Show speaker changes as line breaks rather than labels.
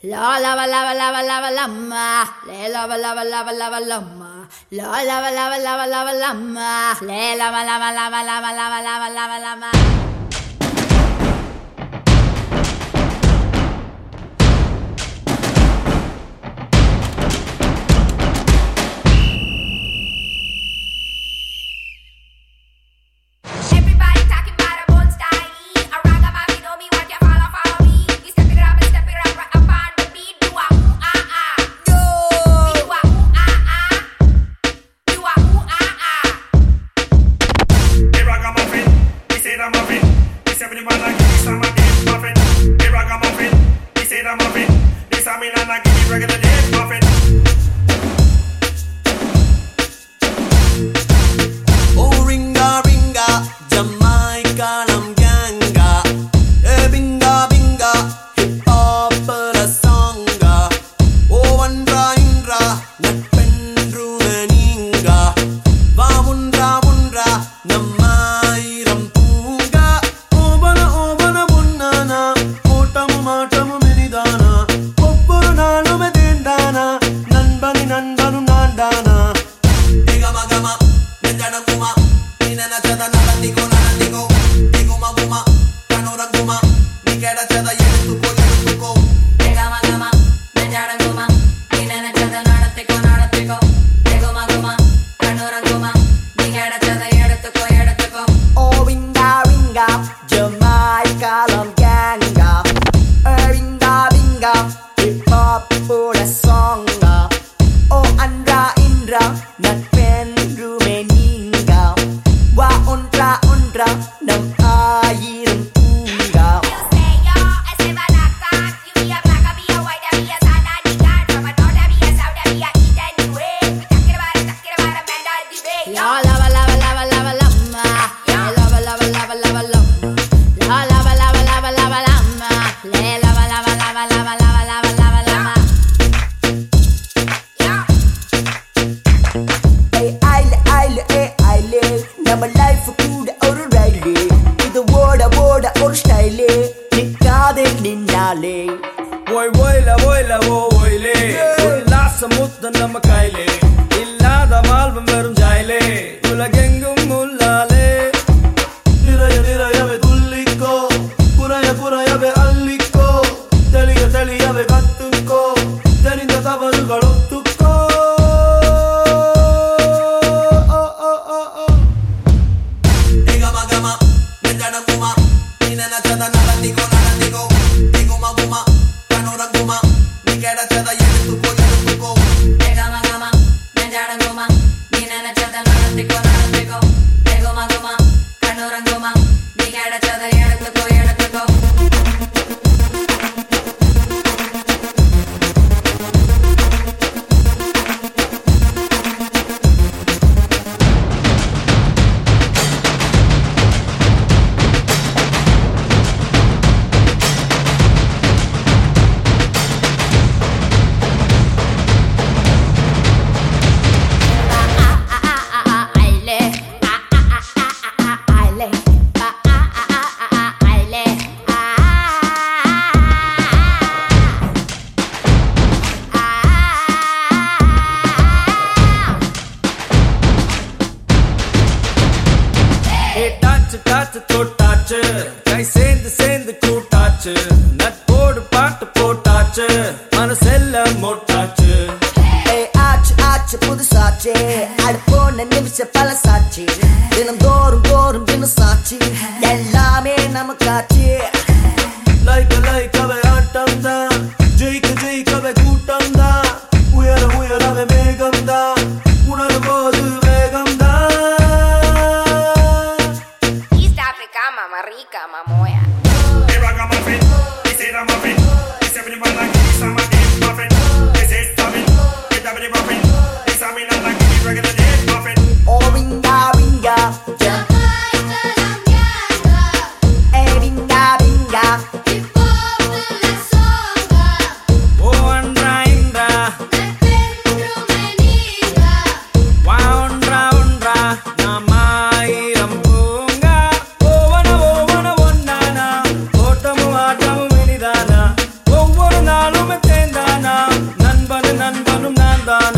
La lava lava lava lava lama, le lava lava lava lava lama, la lava lava lava lava lama, le lava lava lava lava lava lava lava lama.
Everybody
This man a give me some of this muffin. The ragamuffin, he say the muffin. This a me and a give me regular
nana, chata, nana, tico, nana, tico. bra, no. உலகெங்கும் முல்லாலே
நிறைய நிறையவே துள்ளிக்கோ, குறைய குறையவே அள்ளிக்கோ, தெளிய தெளியவே கத்துக்கோ, தெரிந்த தவறுகள் ஒத்துக்கோ. ஓ, ஓ, ஓ, ஓ. Digama gama, nenjana guma, ninana chada narandiko narandiko, diguma guma, kanora guma,
ஏ டாச்சு டாச்சு தொட்டாச்சு கை சேர்ந்து சேர்ந்து கூட்டாச்சு நட்போடு பாட்டு போட்டாச்சு மனசெல்ல மோட்டாச்சு
ஏய், காட்சி புதுசாச்சே அது போன நிமிஷம் பல சாட்சி தினம் தோறும் தோறும் தினம் சாட்சி எல்லாமே நமக்காச்சு லைக் லைக் அவை ஆட்டம் தான் London.